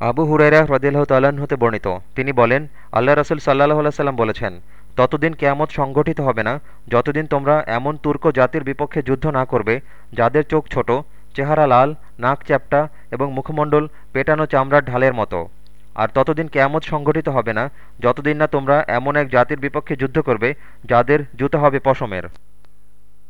আবু হুরাইরা হ্রদিল্লাহ তাল্লাহ্ন হতে বর্ণিত। তিনি বলেন, আল্লাহ রসুল সাল্লাহ সাল্লাম বলেছেন, ততদিন কেয়ামত সংগঠিত হবে না। যতদিন তোমরা এমন তুর্ক জাতির বিপক্ষে যুদ্ধ না করবে, যাদের চোখ ছোট, চেহারা লাল, নাক চ্যাপ্টা এবং মুখমণ্ডল পেটানো চামড়ার ঢালের মতো। আর ততদিন কেয়ামত সংগঠিত হবে না, যতদিন না তোমরা এমন এক জাতির বিপক্ষে যুদ্ধ করবে, যাদের জুতো হবে পশমের।